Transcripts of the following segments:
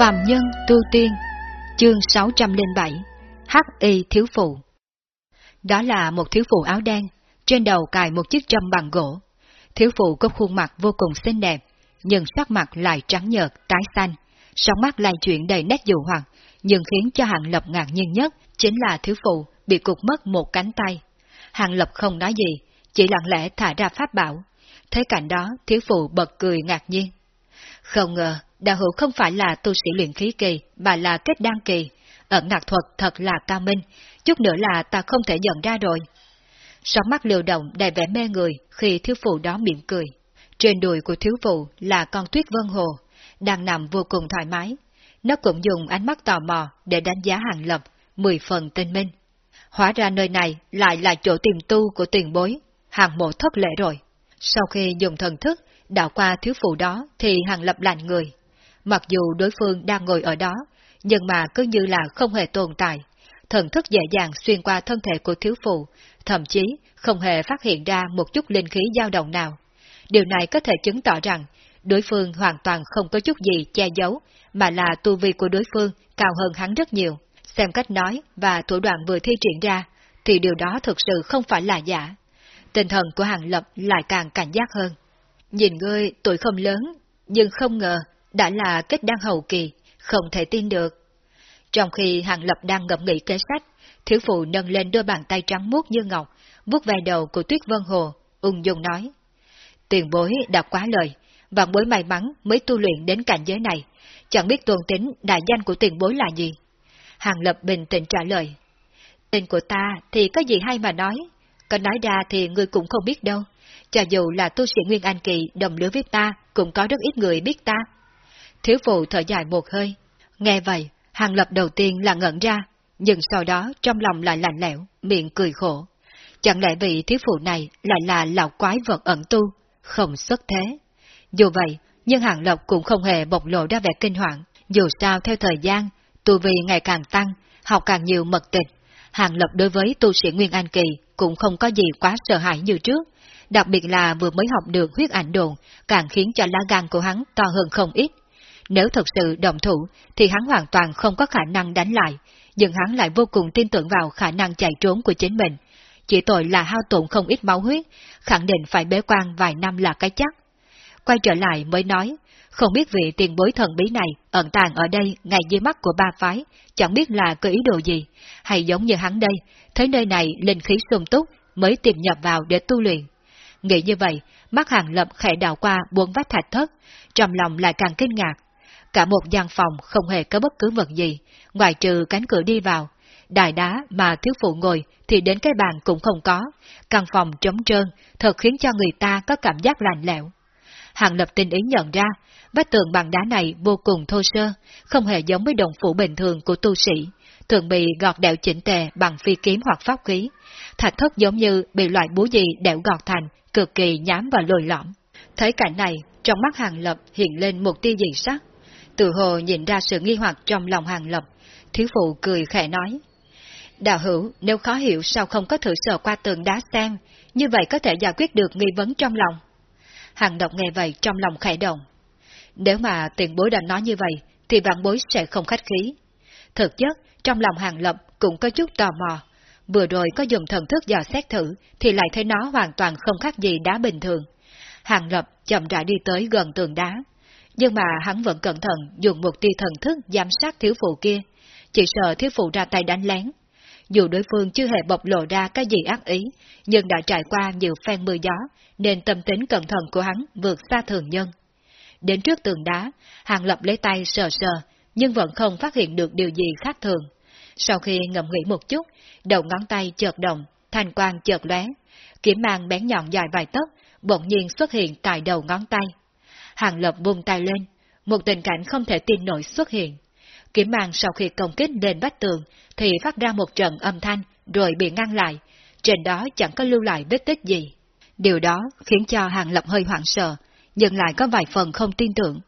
Phạm Nhân Tu Tiên Chương 607 Hắc Y Thiếu Phụ Đó là một thiếu phụ áo đen, trên đầu cài một chiếc trâm bằng gỗ. Thiếu phụ có khuôn mặt vô cùng xinh đẹp, nhưng sắc mặt lại trắng nhợt, tái xanh, sóng mắt lại chuyển đầy nét dụ hoặc, nhưng khiến cho Hàng Lập ngạc nhiên nhất chính là thiếu phụ bị cục mất một cánh tay. Hàng Lập không nói gì, chỉ lặng lẽ thả ra pháp bảo. Thấy cảnh đó, thiếu phụ bật cười ngạc nhiên. Không ngờ, đạo hữu không phải là tu sĩ luyện khí kỳ, mà là kết đan kỳ. Ẩn nạc thuật thật là cao minh, chút nữa là ta không thể nhận ra rồi. Sóng mắt liều động đầy vẻ mê người khi thiếu phụ đó mỉm cười. Trên đùi của thiếu phụ là con tuyết vân hồ, đang nằm vô cùng thoải mái. Nó cũng dùng ánh mắt tò mò để đánh giá hàng lập, mười phần tinh minh. Hóa ra nơi này lại là chỗ tìm tu của tiền bối, hàng mộ thất lễ rồi. Sau khi dùng thần thức đảo qua thiếu phụ đó thì hàng lập lạnh người. Mặc dù đối phương đang ngồi ở đó, nhưng mà cứ như là không hề tồn tại. Thần thức dễ dàng xuyên qua thân thể của thiếu phụ, thậm chí không hề phát hiện ra một chút linh khí dao động nào. Điều này có thể chứng tỏ rằng đối phương hoàn toàn không có chút gì che giấu, mà là tu vi của đối phương cao hơn hắn rất nhiều. Xem cách nói và thủ đoạn vừa thi triển ra, thì điều đó thực sự không phải là giả. Tinh thần của Hàng Lập lại càng cảnh giác hơn. Nhìn ngươi tuổi không lớn, nhưng không ngờ đã là kết đăng hậu kỳ, không thể tin được. Trong khi Hàng Lập đang ngậm nghĩ kế sách, thiếu phụ nâng lên đôi bàn tay trắng muốt như ngọc, vuốt về đầu của Tuyết Vân Hồ, ung dung nói. Tiền bối đã quá lời, và bối may mắn mới tu luyện đến cảnh giới này, chẳng biết tuần tính đại danh của tiền bối là gì. Hàng Lập bình tĩnh trả lời. Tên của ta thì có gì hay mà nói, có nói ra thì người cũng không biết đâu, cho dù là tu sĩ Nguyên Anh Kỳ đồng lứa với ta, cũng có rất ít người biết ta. Thiếu phụ thở dài một hơi. Nghe vậy, hàng lập đầu tiên là ngẩn ra, nhưng sau đó trong lòng lại lạnh lẽo, miệng cười khổ. Chẳng lẽ vị thiếu phụ này lại là lão quái vật ẩn tu, không xuất thế. Dù vậy, nhưng hàng lập cũng không hề bộc lộ ra vẻ kinh hoàng, dù sao theo thời gian, tu vi ngày càng tăng, học càng nhiều mật tịch. Hàng lập đối với tu sĩ Nguyên an Kỳ cũng không có gì quá sợ hãi như trước, đặc biệt là vừa mới học được huyết ảnh đồn, càng khiến cho lá gan của hắn to hơn không ít. Nếu thật sự động thủ, thì hắn hoàn toàn không có khả năng đánh lại, nhưng hắn lại vô cùng tin tưởng vào khả năng chạy trốn của chính mình. Chỉ tội là hao tổn không ít máu huyết, khẳng định phải bế quan vài năm là cái chắc. Quay trở lại mới nói, không biết vị tiền bối thần bí này ẩn tàng ở đây ngay dưới mắt của ba phái, chẳng biết là có ý đồ gì, hay giống như hắn đây, thấy nơi này linh khí sung túc mới tìm nhập vào để tu luyện. Nghĩ như vậy, mắt hàng lập khẽ đào qua buôn vách thạch thất, trong lòng lại càng kinh ngạc. Cả một gian phòng không hề có bất cứ vật gì, ngoài trừ cánh cửa đi vào. Đài đá mà thiếu phụ ngồi thì đến cái bàn cũng không có, căn phòng trống trơn, thật khiến cho người ta có cảm giác lạnh lẽo. Hàng lập tinh ý nhận ra, vách tường bằng đá này vô cùng thô sơ, không hề giống với đồng phủ bình thường của tu sĩ, thường bị gọt đẽo chỉnh tề bằng phi kiếm hoặc pháp khí. Thạch thất giống như bị loại búa gì đẽo gọt thành, cực kỳ nhám và lồi lõm. Thấy cảnh này, trong mắt Hàng Lập hiện lên một tia dị sắc. Từ hồ nhìn ra sự nghi hoặc trong lòng Hàng Lập, thiếu phụ cười khẽ nói. Đạo hữu, nếu khó hiểu sao không có thử sờ qua tường đá xem, như vậy có thể giải quyết được nghi vấn trong lòng. Hàng Lập nghe vậy trong lòng khẽ động. Nếu mà tiền bối đã nói như vậy, thì vạn bối sẽ không khách khí. Thực chất, trong lòng Hàng Lập cũng có chút tò mò, vừa rồi có dùng thần thức dò xét thử, thì lại thấy nó hoàn toàn không khác gì đá bình thường. Hàng lập chậm rãi đi tới gần tường đá, nhưng mà hắn vẫn cẩn thận dùng một tia thần thức giám sát thiếu phụ kia, chỉ sợ thiếu phụ ra tay đánh lén. Dù đối phương chưa hề bộc lộ ra cái gì ác ý, nhưng đã trải qua nhiều phen mưa gió, nên tâm tính cẩn thận của hắn vượt xa thường nhân. Đến trước tường đá, Hàng Lập lấy tay sờ sờ, nhưng vẫn không phát hiện được điều gì khác thường. Sau khi ngậm nghĩ một chút, đầu ngón tay chợt động, thanh quang chợt lóe, kiếm mang bén nhọn dài vài tấc, bỗng nhiên xuất hiện tại đầu ngón tay. Hàng Lập vung tay lên, một tình cảnh không thể tin nổi xuất hiện. Kiếm mang sau khi công kích lên vách tường thì phát ra một trận âm thanh rồi bị ngăn lại, trên đó chẳng có lưu lại vết tích gì. Điều đó khiến cho Hàng Lập hơi hoảng sợ, nhưng lại có vài phần không tin tưởng.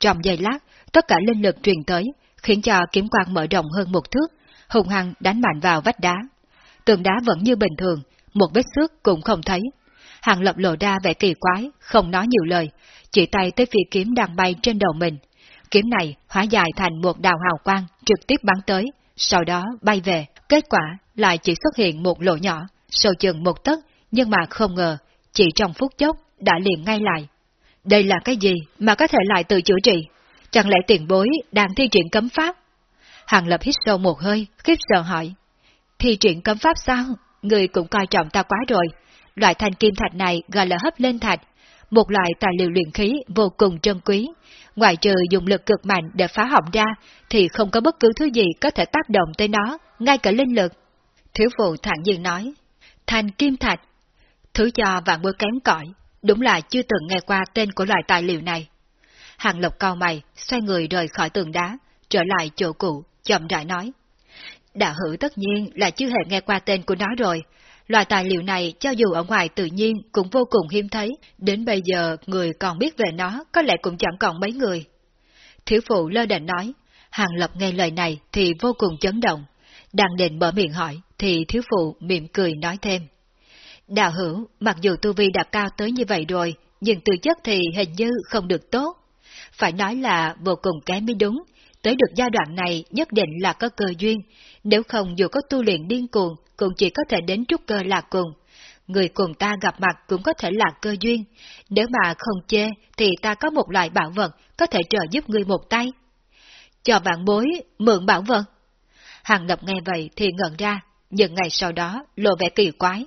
Trong giây lát, tất cả linh lực truyền tới, khiến cho kiếm quang mở rộng hơn một thước, hùng hăng đánh mạnh vào vách đá. Tường đá vẫn như bình thường, một vết xước cũng không thấy. Hàng lập lộ ra vẻ kỳ quái, không nói nhiều lời, chỉ tay tới phi kiếm đang bay trên đầu mình. Kiếm này hóa dài thành một đào hào quang trực tiếp bắn tới, sau đó bay về. Kết quả lại chỉ xuất hiện một lỗ nhỏ, sâu chừng một tấc, nhưng mà không ngờ, chỉ trong phút chốc đã liền ngay lại. Đây là cái gì mà có thể lại tự chữa trị? Chẳng lẽ tiền bối đang thi triển cấm pháp? Hàng Lập hít sâu một hơi, khiếp sợ hỏi. Thi triển cấm pháp sao? Người cũng coi trọng ta quá rồi. Loại thanh kim thạch này gọi là hấp lên thạch, một loại tài liệu luyện khí vô cùng trân quý. Ngoài trừ dùng lực cực mạnh để phá hỏng ra, thì không có bất cứ thứ gì có thể tác động tới nó, ngay cả linh lực. Thiếu phụ thẳng nhiên nói, thành kim thạch, thứ cho vạn bối kém cỏi, đúng là chưa từng nghe qua tên của loại tài liệu này. Hàng lộc cao mày, xoay người rời khỏi tường đá, trở lại chỗ cũ, chậm rãi nói. Đạo hữu tất nhiên là chưa hề nghe qua tên của nó rồi. Loại tài liệu này cho dù ở ngoài tự nhiên cũng vô cùng hiếm thấy, đến bây giờ người còn biết về nó có lẽ cũng chẳng còn mấy người. Thiếu phụ lơ đệnh nói, Hàng Lập nghe lời này thì vô cùng chấn động. Đang định mở miệng hỏi, thì thiếu phụ mỉm cười nói thêm. Đạo hữu, mặc dù tu vi đã cao tới như vậy rồi, nhưng tư chất thì hình như không được tốt. Phải nói là vô cùng kém mới đúng, tới được giai đoạn này nhất định là có cơ duyên, nếu không dù có tu luyện điên cuồng cũng chỉ có thể đến trúc cơ là cùng. Người cùng ta gặp mặt cũng có thể là cơ duyên, nếu mà không chê thì ta có một loại bảo vật có thể trợ giúp người một tay. Cho bạn bối mượn bảo vật. Hàng Lập nghe vậy thì ngẩn ra, nhưng ngày sau đó lộ vẻ kỳ quái.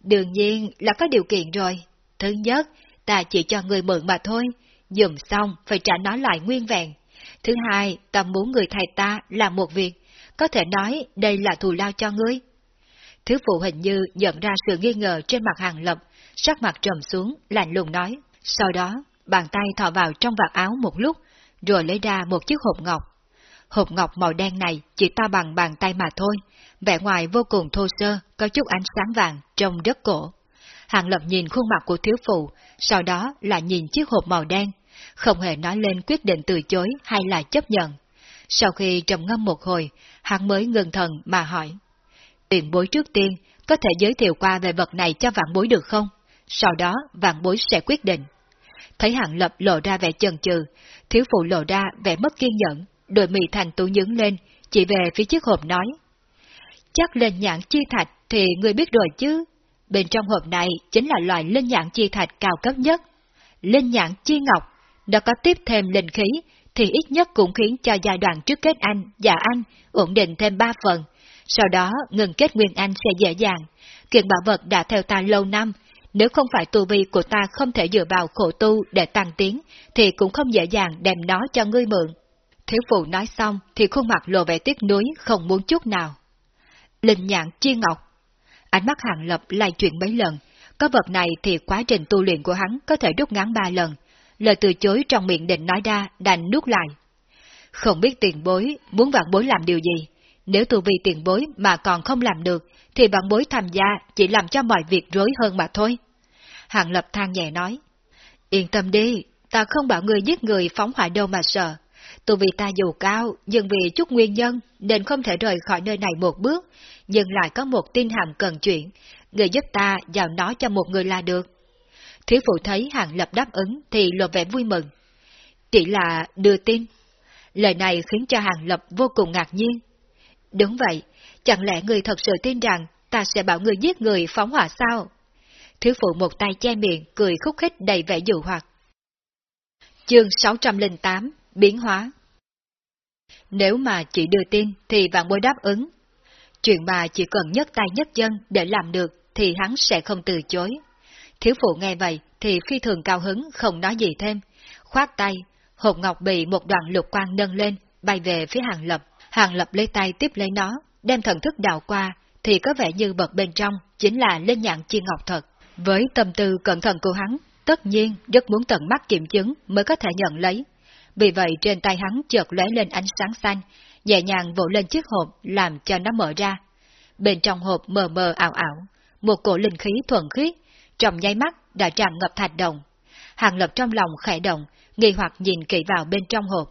Đương nhiên là có điều kiện rồi. Thứ nhất, ta chỉ cho người mượn mà thôi, dùng xong phải trả nó lại nguyên vẹn. Thứ hai, ta muốn người thầy ta làm một việc, có thể nói đây là thù lao cho ngươi. Thứ phụ hình như nhận ra sự nghi ngờ trên mặt hàng lập, sắc mặt trầm xuống, lạnh lùng nói. Sau đó, bàn tay thò vào trong vạt áo một lúc, rồi lấy ra một chiếc hộp ngọc. Hộp ngọc màu đen này chỉ to bằng bàn tay mà thôi, vẻ ngoài vô cùng thô sơ, có chút ánh sáng vàng, trông rất cổ. Hàng lập nhìn khuôn mặt của thiếu phụ, sau đó là nhìn chiếc hộp màu đen, không hề nói lên quyết định từ chối hay là chấp nhận. Sau khi trầm ngâm một hồi, hắn mới ngừng thần mà hỏi. Tiền bối trước tiên, có thể giới thiệu qua về vật này cho vạn bối được không? Sau đó vạn bối sẽ quyết định. Thấy hạng lập lộ ra vẻ chần chừ, thiếu phụ lộ ra vẻ mất kiên nhẫn, đôi mì thành tú nhướng lên, chỉ về phía chiếc hộp nói. Chắc lên nhãn chi thạch thì người biết rồi chứ. Bên trong hộp này chính là loại linh nhãn chi thạch cao cấp nhất. Linh nhãn chi ngọc, nó có tiếp thêm linh khí, thì ít nhất cũng khiến cho giai đoạn trước kết anh và anh ổn định thêm ba phần. Sau đó ngừng kết nguyên anh sẽ dễ dàng. Kiện bảo vật đã theo ta lâu năm, nếu không phải tu vi của ta không thể dựa vào khổ tu để tăng tiến, thì cũng không dễ dàng đem nó cho ngươi mượn. Thiếu phụ nói xong thì khuôn mặt lộ vẻ tiếc nuối không muốn chút nào. Linh nhạn chi ngọc. Ánh mắt hàng lập lại chuyện mấy lần, có vật này thì quá trình tu luyện của hắn có thể rút ngắn ba lần, lời từ chối trong miệng định nói ra đành nuốt lại. Không biết tiền bối muốn vạn bối làm điều gì, nếu tu vi tiền bối mà còn không làm được, thì vạn bối tham gia chỉ làm cho mọi việc rối hơn mà thôi. Hàng Lập than nhẹ nói, yên tâm đi, ta không bảo người giết người phóng hỏa đâu mà sợ. Tu vì ta dù cao, nhưng vì chút nguyên nhân nên không thể rời khỏi nơi này một bước, nhưng lại có một tin hàm cần chuyện, người giúp ta giao nó cho một người là được. Thiếu phụ thấy Hàng Lập đáp ứng thì lộ vẻ vui mừng. Chỉ là đưa tin. Lời này khiến cho Hàng Lập vô cùng ngạc nhiên. Đúng vậy, chẳng lẽ người thật sự tin rằng ta sẽ bảo người giết người phóng hỏa sao? Thiếu phụ một tay che miệng, cười khúc khích đầy vẻ dụ hoặc. Chương 608 Biến hóa Nếu mà chỉ đưa tin thì vạn bối đáp ứng. Chuyện mà chỉ cần nhấc tay nhấc chân để làm được thì hắn sẽ không từ chối. Thiếu phụ nghe vậy thì phi thường cao hứng không nói gì thêm. Khoát tay, hộp ngọc bị một đoạn lục quang nâng lên, bay về phía hàng lập. Hàng lập lấy tay tiếp lấy nó, đem thần thức đào qua, thì có vẻ như bật bên trong chính là lên nhạn chi ngọc thật. Với tâm tư cẩn thận của hắn, tất nhiên rất muốn tận mắt kiểm chứng mới có thể nhận lấy. Vì vậy trên tay hắn chợt lóe lên ánh sáng xanh, nhẹ nhàng vỗ lên chiếc hộp làm cho nó mở ra. Bên trong hộp mờ mờ ảo ảo, một cổ linh khí thuần khiết trong nháy mắt đã tràn ngập thạch đồng. Hàng lập trong lòng khẽ động, nghi hoặc nhìn kỹ vào bên trong hộp.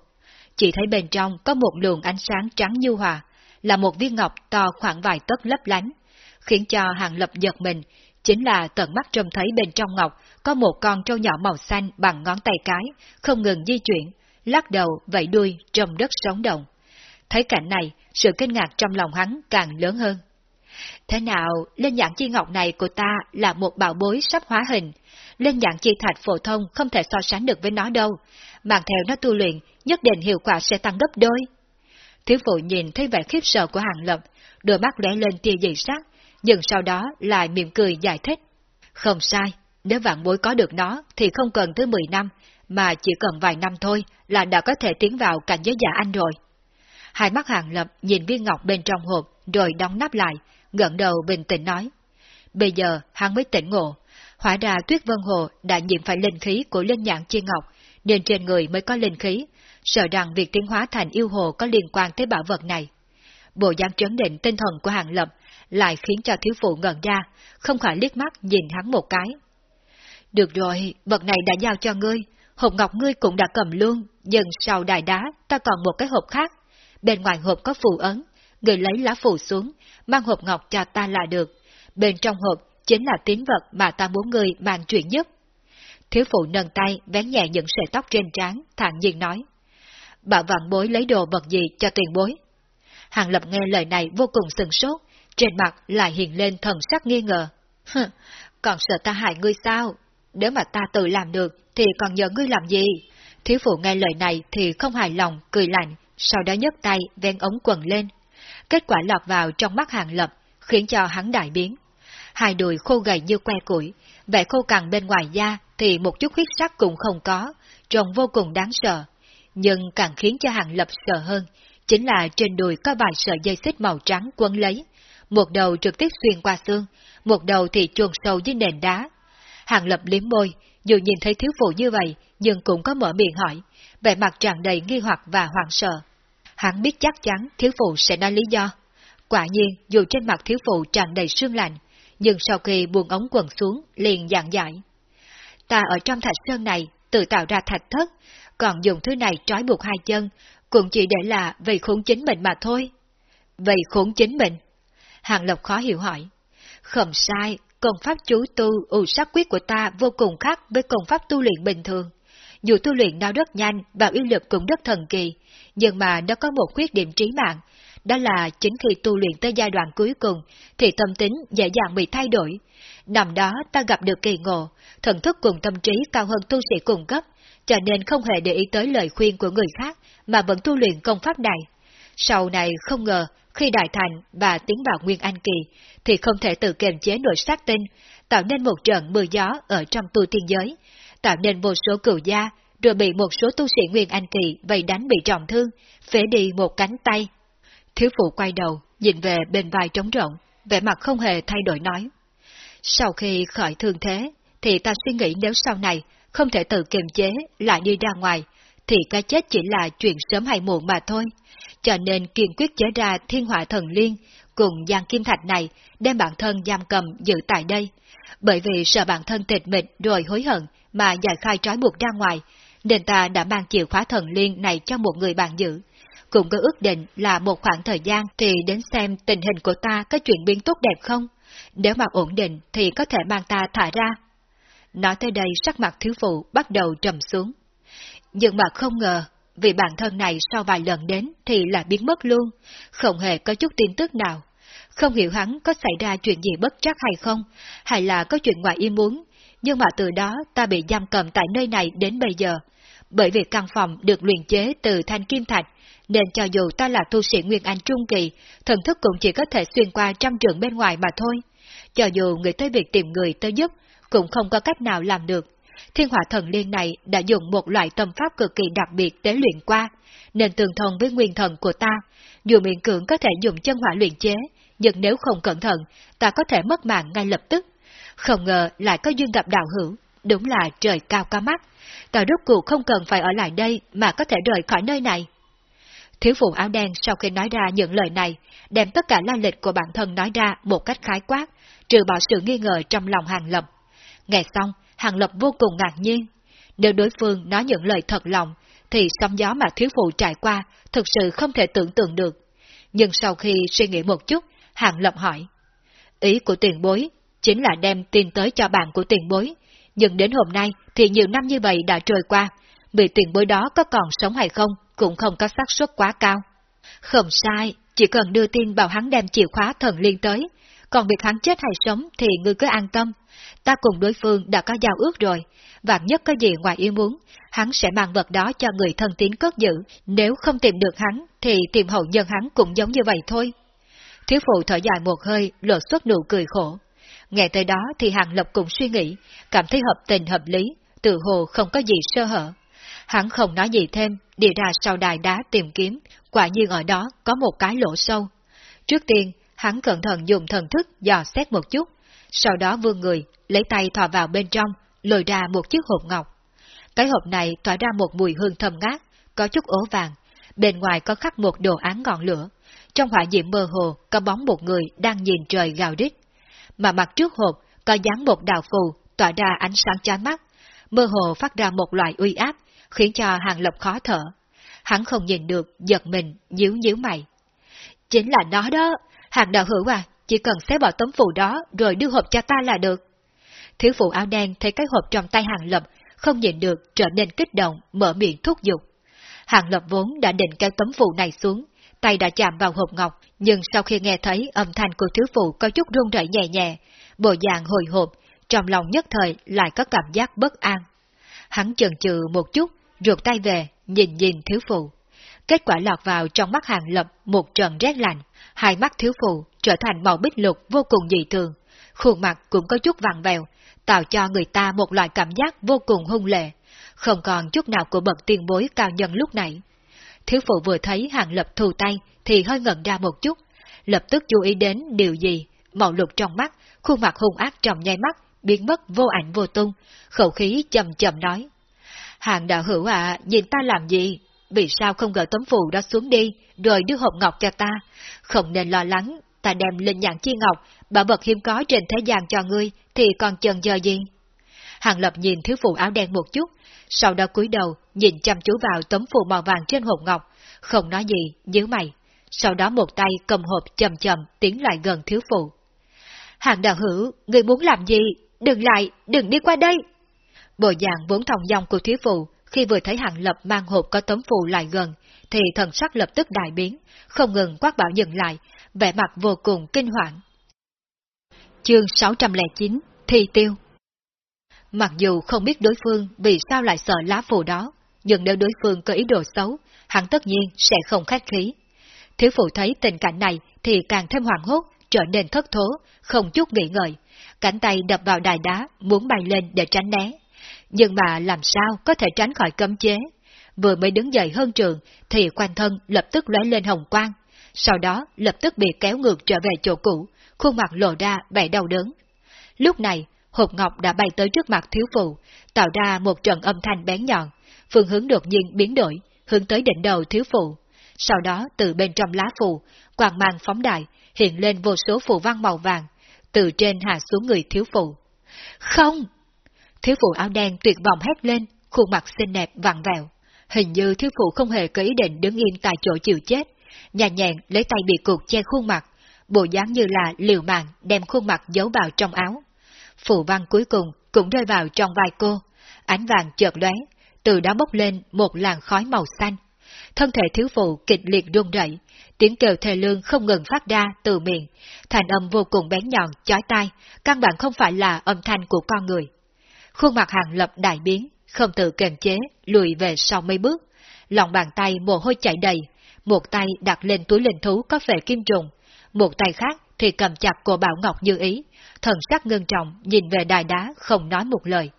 Chỉ thấy bên trong có một luồng ánh sáng trắng như hòa, là một viên ngọc to khoảng vài tấc lấp lánh, khiến cho hàng lập giật mình, chính là tận mắt trông thấy bên trong ngọc có một con trâu nhỏ màu xanh bằng ngón tay cái, không ngừng di chuyển, lắc đầu vẫy đuôi trong đất sống động. Thấy cảnh này, sự kinh ngạc trong lòng hắn càng lớn hơn. Thế nào, lên dạng chi ngọc này của ta là một bảo bối sắp hóa hình. Lên dạng chi thạch phổ thông không thể so sánh được với nó đâu. Mang theo nó tu luyện, nhất định hiệu quả sẽ tăng gấp đôi. Thiếu phụ nhìn thấy vẻ khiếp sợ của hàng lập, đôi mắt lóe lên tia dị sắc, nhưng sau đó lại mỉm cười giải thích. Không sai, nếu vạn bối có được nó thì không cần tới 10 năm, mà chỉ cần vài năm thôi là đã có thể tiến vào cảnh giới giả anh rồi. Hai mắt hàng lập nhìn viên ngọc bên trong hộp rồi đóng nắp lại, ngẩng đầu bình tĩnh nói. Bây giờ hắn mới tỉnh ngộ, hỏa đà tuyết vân hồ đã nhiễm phải linh khí của linh nhãn chi ngọc, nên trên người mới có linh khí, sợ rằng việc tiến hóa thành yêu hồ có liên quan tới bảo vật này. Bộ dáng trấn định tinh thần của hàng lập lại khiến cho thiếu phụ ngẩn ra, không khỏi liếc mắt nhìn hắn một cái. Được rồi, vật này đã giao cho ngươi, hộp ngọc ngươi cũng đã cầm luôn, Dần sau đài đá ta còn một cái hộp khác. Bên ngoài hộp có phù ấn, người lấy lá phù xuống, mang hộp ngọc cho ta là được. Bên trong hộp chính là tín vật mà ta muốn người mang chuyện nhất. Thiếu phụ nâng tay vén nhẹ những sợi tóc trên trán, thản nhiên nói. Bà vạn bối lấy đồ vật gì cho tiền bối? Hàng lập nghe lời này vô cùng sừng sốt, trên mặt lại hiện lên thần sắc nghi ngờ. còn sợ ta hại ngươi sao? Nếu mà ta tự làm được, thì còn nhờ ngươi làm gì? Thiếu phụ nghe lời này thì không hài lòng, cười lạnh, sau đó nhấc tay ven ống quần lên. Kết quả lọt vào trong mắt hàng lập, khiến cho hắn đại biến. Hai đùi khô gầy như que củi, vẻ khô cằn bên ngoài da thì một chút huyết sắc cũng không có, trông vô cùng đáng sợ. Nhưng càng khiến cho hàng lập sợ hơn, chính là trên đùi có vài sợi dây xích màu trắng quấn lấy, một đầu trực tiếp xuyên qua xương, một đầu thì chuồn sâu dưới nền đá. Hàng lập liếm môi, dù nhìn thấy thiếu phụ như vậy, nhưng cũng có mở miệng hỏi, vẻ mặt tràn đầy nghi hoặc và hoảng sợ. Hắn biết chắc chắn thiếu phụ sẽ nói lý do. Quả nhiên, dù trên mặt thiếu phụ tràn đầy sương lạnh, nhưng sau khi buông ống quần xuống, liền dạng giải. Ta ở trong thạch sơn này tự tạo ra thạch thất, còn dùng thứ này trói buộc hai chân, cũng chỉ để là vì khốn chính mình mà thôi. Vì khốn chính mình? Hàng Lộc khó hiểu hỏi. Không sai, công pháp chú tu ưu sắc quyết của ta vô cùng khác với công pháp tu luyện bình thường. Dù tu luyện nó rất nhanh và uy lực cũng rất thần kỳ, nhưng mà nó có một khuyết điểm trí mạng, đó là chính khi tu luyện tới giai đoạn cuối cùng thì tâm tính dễ dàng bị thay đổi. Năm đó ta gặp được kỳ ngộ, thần thức cùng tâm trí cao hơn tu sĩ cùng cấp, cho nên không hề để ý tới lời khuyên của người khác mà vẫn tu luyện công pháp này. Sau này không ngờ, khi đại thành và tiến vào Nguyên Anh Kỳ, thì không thể tự kiềm chế nổi sát tinh, tạo nên một trận mưa gió ở trong tu tiên giới, tạo nên một số cửu gia, rồi bị một số tu sĩ Nguyên Anh Kỳ vây đánh bị trọng thương, phế đi một cánh tay. Thiếu phụ quay đầu, nhìn về bên vai trống rộng, vẻ mặt không hề thay đổi nói. Sau khi khỏi thương thế, thì ta suy nghĩ nếu sau này không thể tự kiềm chế lại đi ra ngoài, thì cái chết chỉ là chuyện sớm hay muộn mà thôi. Cho nên kiên quyết chế ra thiên hỏa thần liên cùng giang kim thạch này đem bản thân giam cầm giữ tại đây. Bởi vì sợ bản thân tịch mịch rồi hối hận mà giải khai trói buộc ra ngoài, nên ta đã mang chìa khóa thần liên này cho một người bạn giữ. Cũng có ước định là một khoảng thời gian thì đến xem tình hình của ta có chuyển biến tốt đẹp không. Nếu mà ổn định thì có thể mang ta thả ra. Nói tới đây sắc mặt thiếu phụ bắt đầu trầm xuống. Nhưng mà không ngờ, vì bản thân này sau vài lần đến thì lại biến mất luôn, không hề có chút tin tức nào. Không hiểu hắn có xảy ra chuyện gì bất trắc hay không, hay là có chuyện ngoài ý muốn, nhưng mà từ đó ta bị giam cầm tại nơi này đến bây giờ. Bởi vì căn phòng được luyện chế từ thanh kim thạch, nên cho dù ta là tu sĩ Nguyên Anh Trung Kỳ, thần thức cũng chỉ có thể xuyên qua trăm trường bên ngoài mà thôi. Cho dù người tới việc tìm người tới giúp, cũng không có cách nào làm được. Thiên hỏa thần liên này đã dùng một loại tâm pháp cực kỳ đặc biệt để luyện qua, nên tương thông với nguyên thần của ta, dù miệng cưỡng có thể dùng chân hỏa luyện chế, nhưng nếu không cẩn thận, ta có thể mất mạng ngay lập tức. Không ngờ lại có duyên gặp đạo hữu, đúng là trời cao ca mắt. Ta rốt cuộc không cần phải ở lại đây mà có thể rời khỏi nơi này. Thiếu phụ áo đen sau khi nói ra những lời này, đem tất cả la lịch của bản thân nói ra một cách khái quát, trừ bỏ sự nghi ngờ trong lòng hàng lập. Nghe xong, Hàng Lập vô cùng ngạc nhiên. Nếu đối phương nói những lời thật lòng, thì sóng gió mà thiếu phụ trải qua thực sự không thể tưởng tượng được. Nhưng sau khi suy nghĩ một chút, Hàng Lập hỏi. Ý của tiền bối chính là đem tin tới cho bạn của tiền bối, nhưng đến hôm nay thì nhiều năm như vậy đã trôi qua, vị tiền bối đó có còn sống hay không cũng không có xác suất quá cao. Không sai, chỉ cần đưa tin bảo hắn đem chìa khóa thần liên tới, còn việc hắn chết hay sống thì ngươi cứ an tâm. Ta cùng đối phương đã có giao ước rồi, vạn nhất có gì ngoài ý muốn, hắn sẽ mang vật đó cho người thân tín cất giữ, nếu không tìm được hắn thì tìm hậu nhân hắn cũng giống như vậy thôi. Thiếu phụ thở dài một hơi, lộ xuất nụ cười khổ. Nghe tới đó thì Hàng Lập cũng suy nghĩ, cảm thấy hợp tình hợp lý, tự hồ không có gì sơ hở. Hắn không nói gì thêm, đi ra sau đài đá tìm kiếm, quả nhiên ở đó có một cái lỗ sâu. Trước tiên, hắn cẩn thận dùng thần thức dò xét một chút, sau đó vươn người, lấy tay thò vào bên trong, lôi ra một chiếc hộp ngọc. Cái hộp này tỏa ra một mùi hương thơm ngát, có chút ố vàng, bên ngoài có khắc một đồ án ngọn lửa, trong hỏa diễm mơ hồ có bóng một người đang nhìn trời gào rít. Mà mặt trước hộp có dán một đạo phù tỏa ra ánh sáng chói mắt, mơ hồ phát ra một loại uy áp, khiến cho Hàng Lập khó thở. Hắn không nhìn được, giật mình, nhíu nhíu mày. Chính là nó đó, Hàng đạo hữu à, chỉ cần xé bỏ tấm phù đó rồi đưa hộp cho ta là được. Thiếu phụ áo đen thấy cái hộp trong tay Hàng Lập, không nhìn được trở nên kích động, mở miệng thúc giục. Hàng Lập vốn đã định kéo tấm phù này xuống, tay đã chạm vào hộp ngọc, nhưng sau khi nghe thấy âm thanh của thiếu phụ có chút run rẩy nhẹ nhẹ, bộ dạng hồi hộp, trong lòng nhất thời lại có cảm giác bất an. Hắn chần chừ một chút, ruột tay về, nhìn nhìn thiếu phụ. Kết quả lọt vào trong mắt hàng lập một trận rét lạnh, hai mắt thiếu phụ trở thành màu bích lục vô cùng dị thường, khuôn mặt cũng có chút vàng vèo, tạo cho người ta một loại cảm giác vô cùng hung lệ, không còn chút nào của bậc tiền bối cao nhân lúc nãy. Thiếu phụ vừa thấy hàng lập thù tay thì hơi ngẩn ra một chút, lập tức chú ý đến điều gì, màu lục trong mắt, khuôn mặt hung ác trong nháy mắt, biến mất vô ảnh vô tung, khẩu khí chậm chậm nói. Hàng đạo hữu ạ, nhìn ta làm gì? Vì sao không gỡ tấm phù đó xuống đi, rồi đưa hộp ngọc cho ta? Không nên lo lắng, ta đem linh nhãn chi ngọc, bảo vật hiếm có trên thế gian cho ngươi, thì còn chần chờ gì? Hàng lập nhìn thiếu phụ áo đen một chút, sau đó cúi đầu, nhìn chăm chú vào tấm phù màu vàng trên hộp ngọc, không nói gì, nhớ mày. Sau đó một tay cầm hộp chậm chậm tiến lại gần thiếu phụ. Hàng đạo hữu, người muốn làm gì? Đừng lại, đừng đi qua đây! Bộ dạng vốn thòng dòng của thiếu phụ, khi vừa thấy hàng lập mang hộp có tấm phù lại gần, thì thần sắc lập tức đại biến, không ngừng quát bảo dừng lại, vẻ mặt vô cùng kinh hoàng. Chương 609 Thi Tiêu Mặc dù không biết đối phương vì sao lại sợ lá phù đó, nhưng nếu đối phương có ý đồ xấu, hắn tất nhiên sẽ không khách khí. Thiếu phụ thấy tình cảnh này thì càng thêm hoảng hốt, trở nên thất thố, không chút nghĩ ngợi. Cánh tay đập vào đài đá, muốn bay lên để tránh né. Nhưng mà làm sao có thể tránh khỏi cấm chế? Vừa mới đứng dậy hơn trường, thì quanh thân lập tức lóe lên hồng quang. Sau đó lập tức bị kéo ngược trở về chỗ cũ, khuôn mặt lộ ra vẻ đau đớn. Lúc này, hộp ngọc đã bay tới trước mặt thiếu phụ, tạo ra một trận âm thanh bén nhọn, phương hướng đột nhiên biến đổi, hướng tới đỉnh đầu thiếu phụ. Sau đó từ bên trong lá phù, quang mang phóng đại, hiện lên vô số phù văn màu vàng, từ trên hạ xuống người thiếu phụ. Không! Thiếu phụ áo đen tuyệt vọng hét lên, khuôn mặt xinh đẹp vặn vẹo. Hình như thiếu phụ không hề có ý định đứng yên tại chỗ chịu chết, nhà nhàng lấy tay bị cột che khuôn mặt, bộ dáng như là liều mạng đem khuôn mặt giấu vào trong áo. Phụ văn cuối cùng cũng rơi vào trong vai cô, ánh vàng chợt lóe, từ đó bốc lên một làn khói màu xanh. Thân thể thiếu phụ kịch liệt run rẩy, tiếng kêu thề lương không ngừng phát ra từ miệng, thành âm vô cùng bén nhọn, chói tai, căn bản không phải là âm thanh của con người. Khuôn mặt hàng lập đại biến, không tự kiềm chế, lùi về sau mấy bước, lòng bàn tay mồ hôi chảy đầy, một tay đặt lên túi linh thú có vẻ kim trùng, một tay khác thì cầm chặt cổ bảo ngọc như ý, thần sắc ngưng trọng nhìn về đài đá không nói một lời.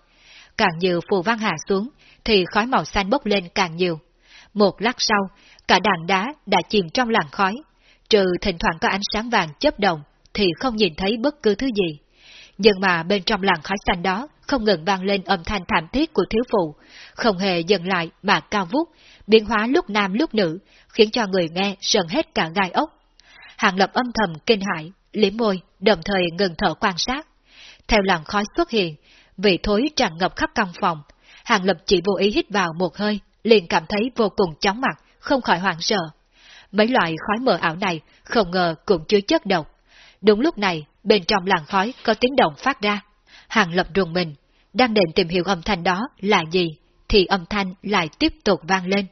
Càng nhiều phù văn hạ xuống, thì khói màu xanh bốc lên càng nhiều. Một lát sau, cả đàn đá đã chìm trong làn khói, trừ thỉnh thoảng có ánh sáng vàng chớp động, thì không nhìn thấy bất cứ thứ gì. Nhưng mà bên trong làn khói xanh đó không ngừng vang lên âm thanh thảm thiết của thiếu phụ, không hề dừng lại mà cao vút, biến hóa lúc nam lúc nữ, khiến cho người nghe sờn hết cả gai ốc. Hàng lập âm thầm kinh hãi, liếm môi, đồng thời ngừng thở quan sát. Theo làn khói xuất hiện, vị thối tràn ngập khắp căn phòng, Hàng Lập chỉ vô ý hít vào một hơi, liền cảm thấy vô cùng chóng mặt, không khỏi hoảng sợ. Mấy loại khói mờ ảo này không ngờ cũng chứa chất độc. Đúng lúc này, bên trong làn khói có tiếng động phát ra. Hàng Lập rùng mình, đang định tìm hiểu âm thanh đó là gì, thì âm thanh lại tiếp tục vang lên.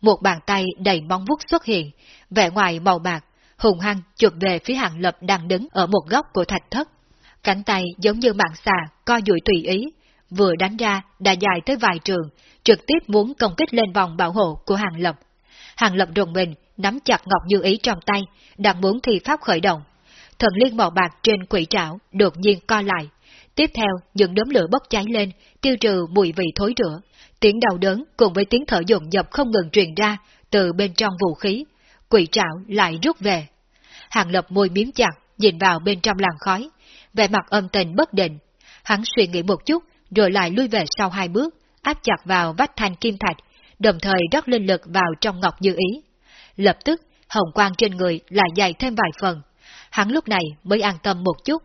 Một bàn tay đầy móng vuốt xuất hiện, vẻ ngoài màu bạc, hùng hăng chụp về phía hàng lập đang đứng ở một góc của thạch thất. Cánh tay giống như mạng xà, co duỗi tùy ý, vừa đánh ra đã dài tới vài trường, trực tiếp muốn công kích lên vòng bảo hộ của hàng lập. Hàng lập rùng mình, nắm chặt ngọc như ý trong tay, đang muốn thi pháp khởi động. Thần liên màu bạc trên quỷ trảo đột nhiên co lại. Tiếp theo, những đốm lửa bốc cháy lên, tiêu trừ mùi vị thối rữa. Tiếng đau đớn cùng với tiếng thở dồn dập không ngừng truyền ra từ bên trong vũ khí. Quỷ trảo lại rút về. Hàng lập môi miếm chặt, nhìn vào bên trong làn khói. Vẻ mặt âm tình bất định. Hắn suy nghĩ một chút, rồi lại lui về sau hai bước, áp chặt vào vách thanh kim thạch, đồng thời rót linh lực vào trong ngọc như ý. Lập tức, hồng quang trên người lại dày thêm vài phần. Hắn lúc này mới an tâm một chút.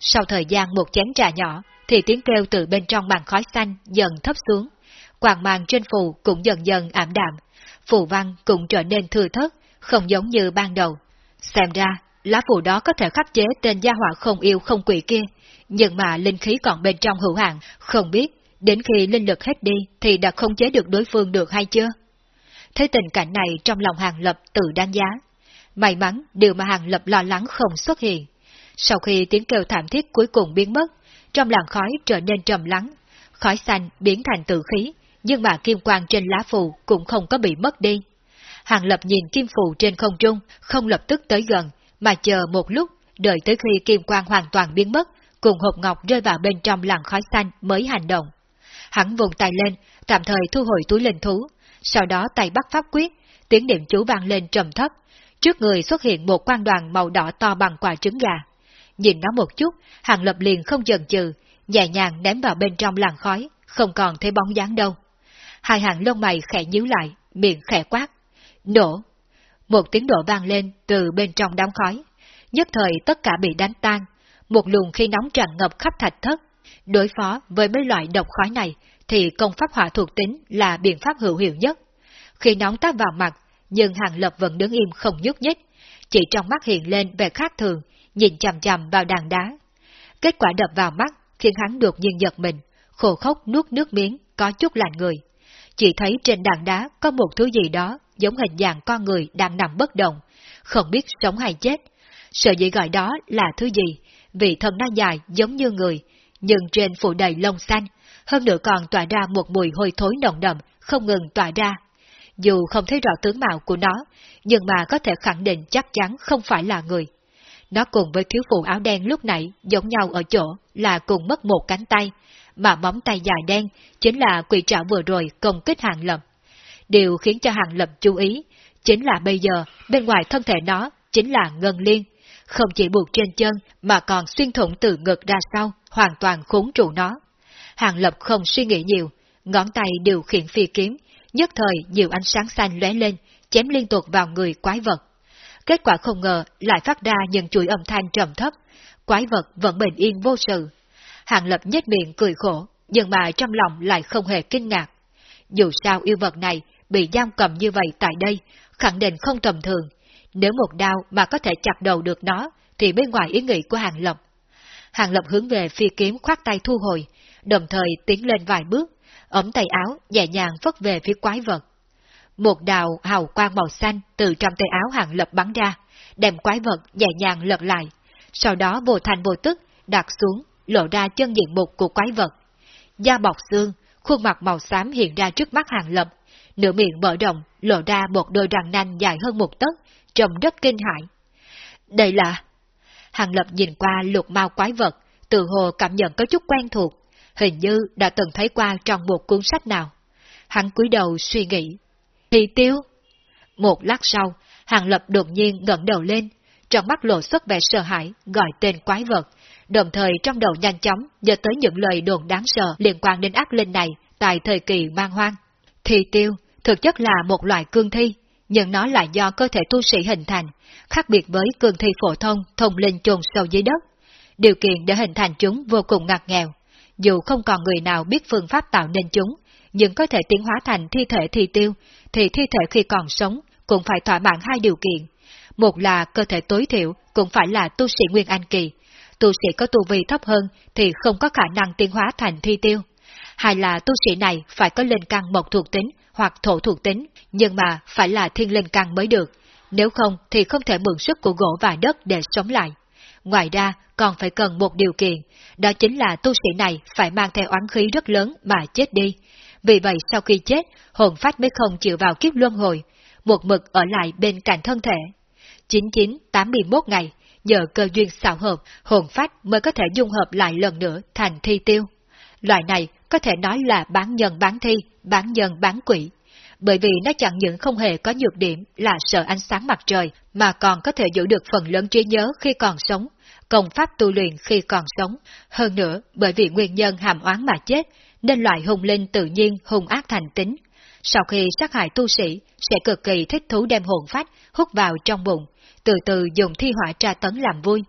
Sau thời gian một chén trà nhỏ, thì tiếng kêu từ bên trong màn khói xanh dần thấp xuống. Quàng màn trên phù cũng dần dần ảm đạm. Phù văn cũng trở nên thừa thất, không giống như ban đầu. Xem ra, lá phù đó có thể khắc chế tên gia hỏa không yêu không quỷ kia, nhưng mà linh khí còn bên trong hữu hạn, không biết đến khi linh lực hết đi thì đã không chế được đối phương được hay chưa? Thấy tình cảnh này trong lòng Hàng Lập tự đánh giá. May mắn điều mà Hàng Lập lo lắng không xuất hiện. Sau khi tiếng kêu thảm thiết cuối cùng biến mất, trong làn khói trở nên trầm lắng, khói xanh biến thành tự khí, nhưng mà kim quang trên lá phù cũng không có bị mất đi. Hàng Lập nhìn kim phù trên không trung, không lập tức tới gần, mà chờ một lúc, đợi tới khi kim quang hoàn toàn biến mất, cùng hộp ngọc rơi vào bên trong làn khói xanh mới hành động. Hắn vùng tay lên, tạm thời thu hồi túi linh thú, sau đó tay bắt pháp quyết, tiếng niệm chú vang lên trầm thấp. Trước người xuất hiện một quan đoàn màu đỏ to bằng quả trứng gà. Nhìn nó một chút, hàng lập liền không chần chừ, nhẹ nhàng ném vào bên trong làn khói, không còn thấy bóng dáng đâu. Hai hàng lông mày khẽ nhíu lại, miệng khẽ quát. Nổ! Một tiếng nổ vang lên từ bên trong đám khói. Nhất thời tất cả bị đánh tan, một luồng khí nóng tràn ngập khắp thạch thất. Đối phó với mấy loại độc khói này thì công pháp hỏa thuộc tính là biện pháp hữu hiệu nhất. Khi nóng tác vào mặt, nhưng Hàng Lập vẫn đứng im không nhúc nhích, chỉ trong mắt hiện lên vẻ khác thường, nhìn chằm chằm vào đàn đá. Kết quả đập vào mắt khiến hắn đột nhiên giật mình, khổ khóc nuốt nước miếng, có chút lạnh người. Chỉ thấy trên đàn đá có một thứ gì đó giống hình dạng con người đang nằm bất động, không biết sống hay chết. Sợ dĩ gọi đó là thứ gì, vì thân nó dài giống như người, nhưng trên phủ đầy lông xanh, hơn nữa còn tỏa ra một mùi hôi thối nồng đậm, không ngừng tỏa ra. Dù không thấy rõ tướng mạo của nó, nhưng mà có thể khẳng định chắc chắn không phải là người. Nó cùng với thiếu phụ áo đen lúc nãy giống nhau ở chỗ là cùng mất một cánh tay, mà móng tay dài đen chính là quỷ trảo vừa rồi công kích hàng lập. Điều khiến cho hàng lập chú ý, chính là bây giờ bên ngoài thân thể nó chính là ngân liên, không chỉ buộc trên chân mà còn xuyên thủng từ ngực ra sau, hoàn toàn khốn trụ nó. Hàng Lập không suy nghĩ nhiều, ngón tay điều khiển phi kiếm, nhất thời nhiều ánh sáng xanh lóe lên, chém liên tục vào người quái vật. Kết quả không ngờ lại phát ra những chuỗi âm thanh trầm thấp, quái vật vẫn bình yên vô sự. Hàng Lập nhếch miệng cười khổ, nhưng mà trong lòng lại không hề kinh ngạc. Dù sao yêu vật này bị giam cầm như vậy tại đây, khẳng định không tầm thường. Nếu một đao mà có thể chặt đầu được nó, thì bên ngoài ý nghĩ của Hàng Lập. Hàng Lập hướng về phi kiếm khoát tay thu hồi, đồng thời tiến lên vài bước, ấm tay áo nhẹ nhàng phất về phía quái vật. Một đào hào quang màu xanh từ trong tay áo hàng lập bắn ra, đem quái vật nhẹ nhàng lật lại, sau đó vô thành vô tức đặt xuống, lộ ra chân diện mục của quái vật. Da bọc xương, khuôn mặt màu xám hiện ra trước mắt hàng lập, nửa miệng mở rộng, lộ ra một đôi răng nanh dài hơn một tấc, trông rất kinh hãi. Đây là... Hàng lập nhìn qua lục mau quái vật, từ hồ cảm nhận có chút quen thuộc, hình như đã từng thấy qua trong một cuốn sách nào. Hắn cúi đầu suy nghĩ. Thì tiêu? Một lát sau, Hàng Lập đột nhiên ngẩng đầu lên, trong mắt lộ xuất vẻ sợ hãi, gọi tên quái vật, đồng thời trong đầu nhanh chóng nhớ tới những lời đồn đáng sợ liên quan đến ác linh này tại thời kỳ mang hoang. thi tiêu, thực chất là một loại cương thi, nhưng nó lại do cơ thể tu sĩ hình thành, khác biệt với cương thi phổ thông thông linh trồn sâu dưới đất. Điều kiện để hình thành chúng vô cùng ngặt nghèo, dù không còn người nào biết phương pháp tạo nên chúng, nhưng có thể tiến hóa thành thi thể thi tiêu, thì thi thể khi còn sống cũng phải thỏa mãn hai điều kiện. Một là cơ thể tối thiểu cũng phải là tu sĩ Nguyên Anh Kỳ, tu sĩ có tu vi thấp hơn thì không có khả năng tiến hóa thành thi tiêu. hai là tu sĩ này phải có linh căn mộc thuộc tính hoặc thổ thuộc tính, nhưng mà phải là thiên linh căn mới được, nếu không thì không thể mượn sức của gỗ và đất để sống lại. Ngoài ra, còn phải cần một điều kiện, đó chính là tu sĩ này phải mang theo oán khí rất lớn mà chết đi. Vì vậy sau khi chết, hồn phách mới không chịu vào kiếp luân hồi, một mực ở lại bên cạnh thân thể. 99-81 ngày, nhờ cơ duyên xảo hợp, hồn phách mới có thể dung hợp lại lần nữa thành thi tiêu. Loại này có thể nói là bán nhân bán thi, bán nhân bán quỷ. Bởi vì nó chẳng những không hề có nhược điểm là sợ ánh sáng mặt trời, mà còn có thể giữ được phần lớn trí nhớ khi còn sống, công pháp tu luyện khi còn sống. Hơn nữa, bởi vì nguyên nhân hàm oán mà chết, nên loại hùng linh tự nhiên hung ác thành tính. Sau khi sát hại tu sĩ, sẽ cực kỳ thích thú đem hồn phách hút vào trong bụng, từ từ dùng thi hỏa tra tấn làm vui.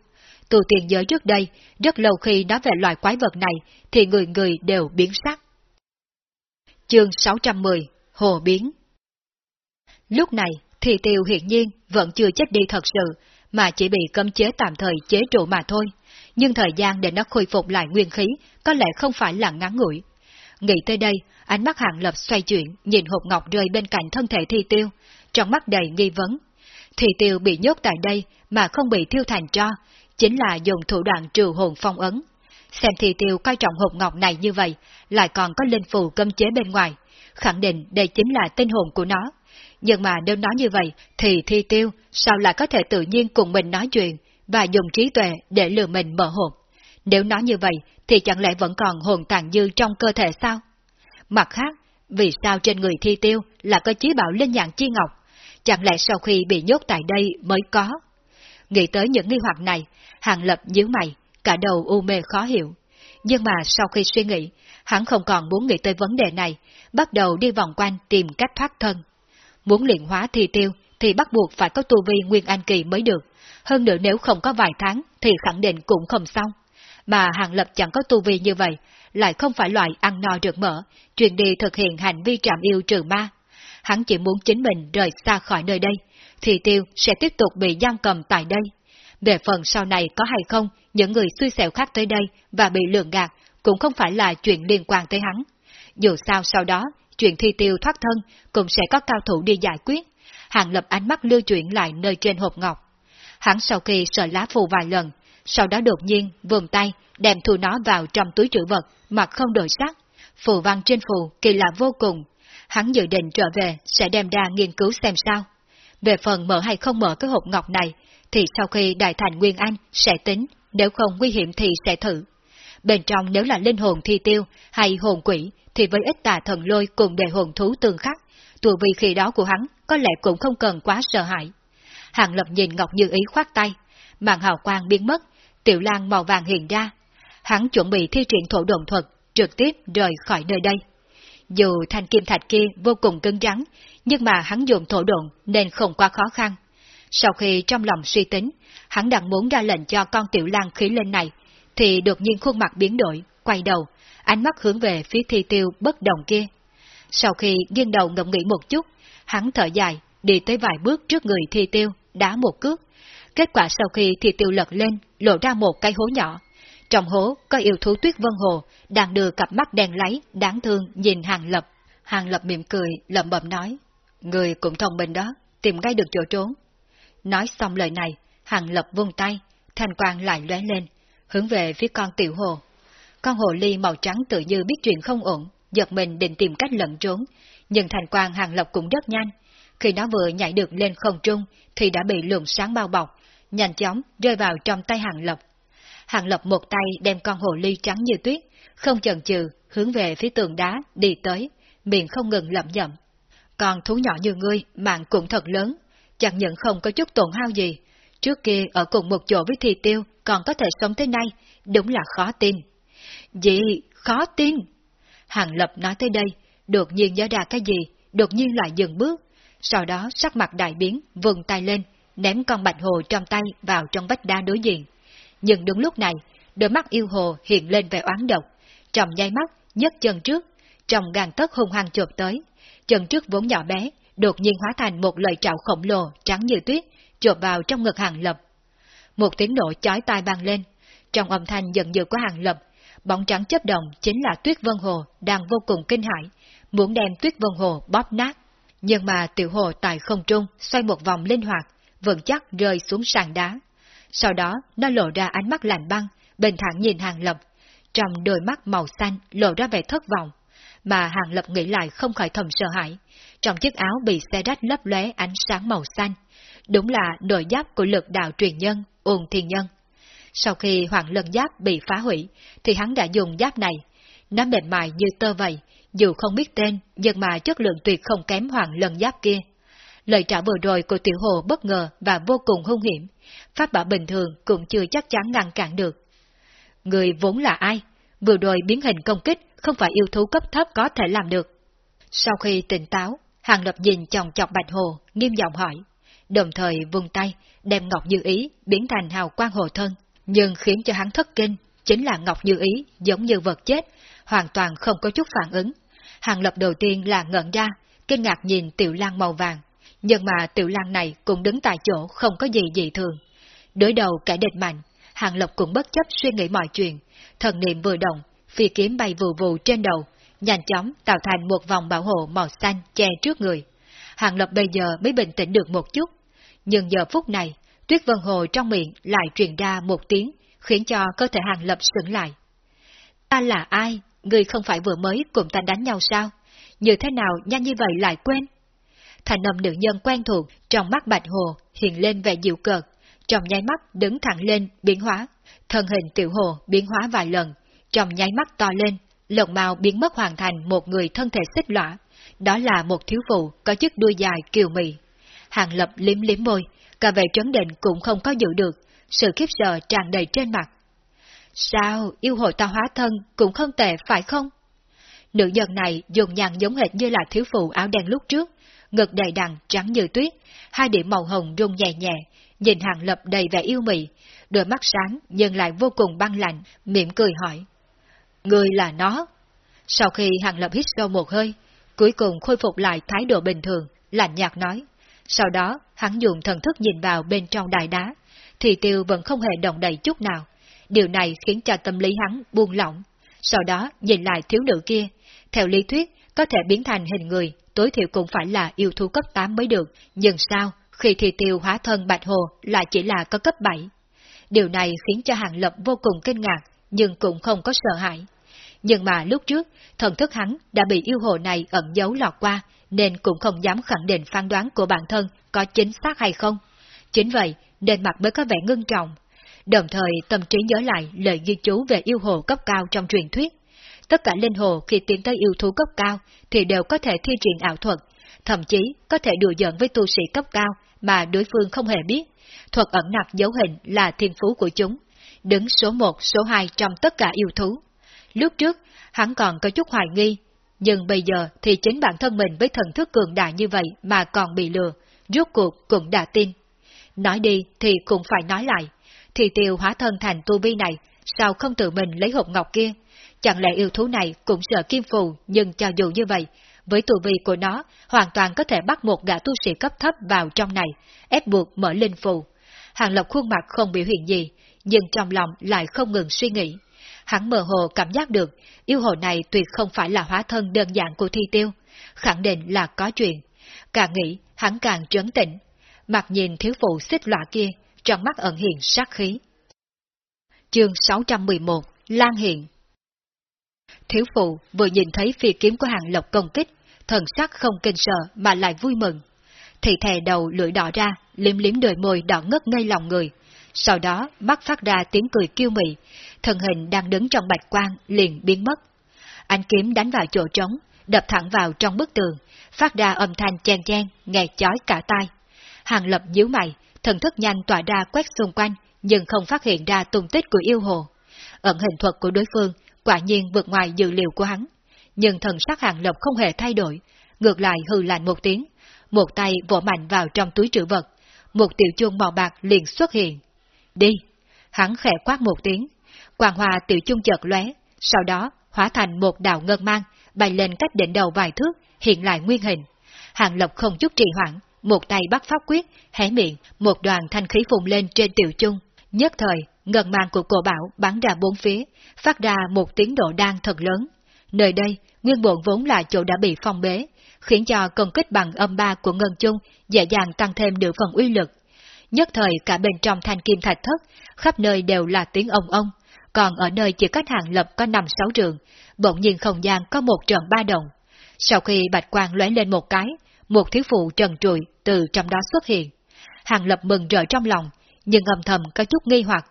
Tu tiền giới trước đây, rất lâu khi nói về loại quái vật này, thì người người đều biến sắc. Chương 610 Hồ Biến Lúc này, thì tiêu hiện nhiên vẫn chưa chết đi thật sự, mà chỉ bị cấm chế tạm thời chế trụ mà thôi. Nhưng thời gian để nó khôi phục lại nguyên khí có lẽ không phải là ngắn ngủi. Nghĩ tới đây, ánh mắt hạng lập xoay chuyển, nhìn hộp ngọc rơi bên cạnh thân thể thi tiêu, trong mắt đầy nghi vấn. Thi tiêu bị nhốt tại đây mà không bị thiêu thành tro, chính là dùng thủ đoạn trừ hồn phong ấn. Xem thi tiêu coi trọng hộp ngọc này như vậy, lại còn có linh phù cấm chế bên ngoài, khẳng định đây chính là tinh hồn của nó. Nhưng mà nếu nói như vậy, thì thi tiêu sao lại có thể tự nhiên cùng mình nói chuyện, và dùng trí tuệ để lừa mình mở hồn. Nếu nói như vậy, thì chẳng lẽ vẫn còn hồn tàn dư trong cơ thể sao? Mặt khác, vì sao trên người thi tiêu là có chí bảo linh nhạn chi ngọc? Chẳng lẽ sau khi bị nhốt tại đây mới có? Nghĩ tới những nghi hoặc này, Hàng Lập nhíu mày, cả đầu u mê khó hiểu. Nhưng mà sau khi suy nghĩ, hắn không còn muốn nghĩ tới vấn đề này, bắt đầu đi vòng quanh tìm cách thoát thân. Muốn luyện hóa thi tiêu thì bắt buộc phải có tu vi Nguyên An Kỳ mới được, hơn nữa nếu không có vài tháng thì khẳng định cũng không xong. Mà Hàng Lập chẳng có tu vi như vậy, lại không phải loại ăn no rượt mỡ, truyền đi thực hiện hành vi trạm yêu trừ ma. Hắn chỉ muốn chính mình rời xa khỏi nơi đây, thì tiêu sẽ tiếp tục bị giam cầm tại đây. Về phần sau này có hay không, những người xui xẻo khác tới đây và bị lường gạt cũng không phải là chuyện liên quan tới hắn. Dù sao sau đó, chuyện thi tiêu thoát thân cũng sẽ có cao thủ đi giải quyết. Hàng lập ánh mắt lưu chuyển lại nơi trên hộp ngọc. Hắn sau khi sợ lá phù vài lần, sau đó đột nhiên vườn tay đem thu nó vào trong túi trữ vật mà không đổi sắc. Phù văn trên phù kỳ lạ vô cùng. Hắn dự định trở về sẽ đem ra nghiên cứu xem sao. Về phần mở hay không mở cái hộp ngọc này, thì sau khi đại thành Nguyên Anh sẽ tính, nếu không nguy hiểm thì sẽ thử. Bên trong nếu là linh hồn thi tiêu hay hồn quỷ thì với ít tà thần lôi cùng đề hồn thú tương khắc, tuổi vị khi đó của hắn có lẽ cũng không cần quá sợ hãi. Hàng lập nhìn Ngọc Như Ý khoát tay, màn hào quang biến mất, tiểu Lan màu vàng hiện ra. Hắn chuẩn bị thi triển thổ đồn thuật, trực tiếp rời khỏi nơi đây. Dù thanh kim thạch kia vô cùng cứng rắn, nhưng mà hắn dùng thổ đồn nên không quá khó khăn. Sau khi trong lòng suy tính, hắn đang muốn ra lệnh cho con tiểu Lan khí lên này, thì đột nhiên khuôn mặt biến đổi, quay đầu, ánh mắt hướng về phía thi tiêu bất đồng kia. Sau khi nghiêng đầu ngẫm nghĩ một chút, hắn thở dài, đi tới vài bước trước người thi tiêu, đá một cước. Kết quả sau khi thi tiêu lật lên, lộ ra một cái hố nhỏ. Trong hố có yêu thú tuyết vân hồ, đang đưa cặp mắt đen lấy, đáng thương nhìn hàng lập. Hàng lập mỉm cười, lẩm bẩm nói, người cũng thông minh đó, tìm ngay được chỗ trốn. Nói xong lời này, hàng lập vung tay, thanh quang lại lóe lên, hướng về phía con tiểu hồ. Con hồ ly màu trắng tự như biết chuyện không ổn, giật mình định tìm cách lẩn trốn, nhưng thành quang hàng lộc cũng rất nhanh. Khi nó vừa nhảy được lên không trung, thì đã bị luồng sáng bao bọc, nhanh chóng rơi vào trong tay hàng lộc. Hàng lộc một tay đem con hồ ly trắng như tuyết, không chần chừ, hướng về phía tường đá, đi tới, miệng không ngừng lẩm nhẩm. Con thú nhỏ như ngươi, mạng cũng thật lớn, chẳng những không có chút tổn hao gì. Trước kia ở cùng một chỗ với thi tiêu, còn có thể sống thế nay, đúng là khó tin. Gì? Khó tin? Hàng Lập nói tới đây, đột nhiên nhớ ra cái gì, đột nhiên lại dừng bước. Sau đó sắc mặt đại biến, vừng tay lên, ném con bạch hồ trong tay vào trong vách đá đối diện. Nhưng đúng lúc này, đôi mắt yêu hồ hiện lên vẻ oán độc, trong nháy mắt, nhấc chân trước, trong gàn tấc hung hăng chộp tới. Chân trước vốn nhỏ bé, đột nhiên hóa thành một lời trạo khổng lồ trắng như tuyết, chộp vào trong ngực hàng lập. Một tiếng nổ chói tai vang lên, trong âm thanh giận dữ của hàng lập, bóng trắng chấp động chính là Tuyết Vân Hồ đang vô cùng kinh hãi, muốn đem Tuyết Vân Hồ bóp nát. Nhưng mà tiểu hồ tại không trung xoay một vòng linh hoạt, vững chắc rơi xuống sàn đá. Sau đó nó lộ ra ánh mắt lạnh băng, bình thản nhìn Hàng Lập. Trong đôi mắt màu xanh lộ ra vẻ thất vọng, mà Hàng Lập nghĩ lại không khỏi thầm sợ hãi. Trong chiếc áo bị xe rách lấp lóe ánh sáng màu xanh, đúng là nội giáp của lực đạo truyền nhân, ôn thiên nhân. Sau khi hoàng lân giáp bị phá hủy, thì hắn đã dùng giáp này. Nó mềm mại như tơ vậy, dù không biết tên, nhưng mà chất lượng tuyệt không kém hoàng lân giáp kia. Lời trả vừa rồi của tiểu hồ bất ngờ và vô cùng hung hiểm. Pháp bảo bình thường cũng chưa chắc chắn ngăn cản được. Người vốn là ai? Vừa rồi biến hình công kích không phải yêu thú cấp thấp có thể làm được. Sau khi tỉnh táo, Hàng Lập nhìn chòng chọc Bạch Hồ, nghiêm giọng hỏi, đồng thời vung tay, đem Ngọc Như Ý biến thành hào quang hồ thân, nhưng khiến cho hắn thất kinh, chính là Ngọc Như Ý giống như vật chết, hoàn toàn không có chút phản ứng. Hàng Lập đầu tiên là ngẩn ra, kinh ngạc nhìn tiểu lang màu vàng, nhưng mà tiểu lang này cũng đứng tại chỗ không có gì dị thường. Đối đầu kẻ địch mạnh, Hàng Lập cũng bất chấp suy nghĩ mọi chuyện, thần niệm vừa động, phi kiếm bay vù vù trên đầu, nhanh chóng tạo thành một vòng bảo hộ màu xanh che trước người. Hàng Lập bây giờ mới bình tĩnh được một chút, nhưng giờ phút này, Tuyết Vân Hồ trong miệng lại truyền ra một tiếng, khiến cho cơ thể Hàng Lập sững lại. Ta là ai? Người không phải vừa mới cùng ta đánh nhau sao? Như thế nào nhanh như vậy lại quên? Thành âm nữ nhân quen thuộc trong mắt Bạch Hồ hiện lên vẻ dịu cợt, trong nháy mắt đứng thẳng lên, biến hóa. Thân hình tiểu hồ biến hóa vài lần, trong nháy mắt to lên, lộng màu biến mất hoàn thành một người thân thể xích lõa. Đó là một thiếu phụ có chiếc đuôi dài kiều mị. Hàng lập liếm liếm môi, cả về trấn định cũng không có giữ được, sự khiếp sợ tràn đầy trên mặt. Sao, yêu hồ ta hóa thân cũng không tệ phải không? Nữ nhân này dùng nhàn giống hệt như là thiếu phụ áo đen lúc trước, ngực đầy đặn trắng như tuyết, hai điểm màu hồng rung nhẹ nhẹ, nhìn hàng lập đầy vẻ yêu mị, đôi mắt sáng nhưng lại vô cùng băng lạnh, mỉm cười hỏi. Người là nó. Sau khi hàng lập hít sâu một hơi, cuối cùng khôi phục lại thái độ bình thường, lạnh nhạt nói. Sau đó, hắn dùng thần thức nhìn vào bên trong đài đá, thì tiêu vẫn không hề động đậy chút nào. Điều này khiến cho tâm lý hắn buông lỏng. Sau đó, nhìn lại thiếu nữ kia. Theo lý thuyết, có thể biến thành hình người, tối thiểu cũng phải là yêu thú cấp 8 mới được. Nhưng sao, khi thì tiêu hóa thân Bạch Hồ lại chỉ là có cấp 7? Điều này khiến cho Hàng Lập vô cùng kinh ngạc, nhưng cũng không có sợ hãi. Nhưng mà lúc trước, thần thức hắn đã bị yêu hồ này ẩn giấu lọt qua, nên cũng không dám khẳng định phán đoán của bản thân có chính xác hay không. Chính vậy, nên mặt mới có vẻ ngưng trọng. Đồng thời tâm trí nhớ lại lời ghi chú về yêu hồ cấp cao trong truyền thuyết. Tất cả linh hồ khi tiến tới yêu thú cấp cao thì đều có thể thi triển ảo thuật, thậm chí có thể đùa giỡn với tu sĩ cấp cao mà đối phương không hề biết. Thuật ẩn nạp dấu hình là thiên phú của chúng, đứng số 1, số 2 trong tất cả yêu thú. Lúc trước, hắn còn có chút hoài nghi, nhưng bây giờ thì chính bản thân mình với thần thức cường đại như vậy mà còn bị lừa, rốt cuộc cũng đã tin. Nói đi thì cũng phải nói lại, thì tiêu hóa thân thành tu vi này, sao không tự mình lấy hộp ngọc kia? Chẳng lẽ yêu thú này cũng sợ kim phù, nhưng cho dù như vậy, với tu vi của nó, hoàn toàn có thể bắt một gã tu sĩ cấp thấp vào trong này, ép buộc mở linh phù. Hàng Lộc khuôn mặt không biểu hiện gì, nhưng trong lòng lại không ngừng suy nghĩ. Hắn mơ hồ cảm giác được, yêu hồ này tuyệt không phải là hóa thân đơn giản của thi tiêu, khẳng định là có chuyện. Càng nghĩ, hắn càng trấn tĩnh. Mặt nhìn thiếu phụ xích lọa kia, trong mắt ẩn hiện sát khí. Chương 611 Lan Hiện Thiếu phụ vừa nhìn thấy phi kiếm của hàng lộc công kích, thần sắc không kinh sợ mà lại vui mừng. Thì thè đầu lưỡi đỏ ra, liếm liếm đôi môi đỏ ngất ngây lòng người. Sau đó mắt phát ra tiếng cười kiêu mị, thân hình đang đứng trong bạch quang liền biến mất. Anh kiếm đánh vào chỗ trống, đập thẳng vào trong bức tường, phát ra âm thanh chen chen, nghe chói cả tai. Hàng lập nhíu mày, thần thức nhanh tỏa ra quét xung quanh, nhưng không phát hiện ra tung tích của yêu hồ. Ẩn hình thuật của đối phương quả nhiên vượt ngoài dự liệu của hắn. Nhưng thần sắc hàng lập không hề thay đổi, ngược lại hừ lạnh một tiếng, một tay vỗ mạnh vào trong túi trữ vật, một tiểu chuông màu bạc liền xuất hiện. Đi! Hắn khẽ quát một tiếng, quang hòa tiểu chung chợt lóe, sau đó hóa thành một đạo ngân mang, bay lên cách đỉnh đầu vài thước, hiện lại nguyên hình. Hàng lộc không chút trì hoãn, một tay bắt pháp quyết, hé miệng, một đoàn thanh khí phùng lên trên tiểu chung, Nhất thời, ngân mang của cổ bảo bắn ra bốn phía, phát ra một tiếng độ đan thật lớn. Nơi đây, nguyên bộn vốn là chỗ đã bị phong bế, khiến cho công kích bằng âm ba của ngân chung dễ dàng tăng thêm được phần uy lực. Nhất thời cả bên trong thanh kim thạch thất, khắp nơi đều là tiếng ông ông, còn ở nơi chỉ cách hàng lập có năm sáu trường, bỗng nhiên không gian có một trận ba động. Sau khi bạch quang lóe lên một cái, một thiếu phụ trần trụi từ trong đó xuất hiện. Hàng lập mừng rỡ trong lòng, nhưng âm thầm có chút nghi hoặc.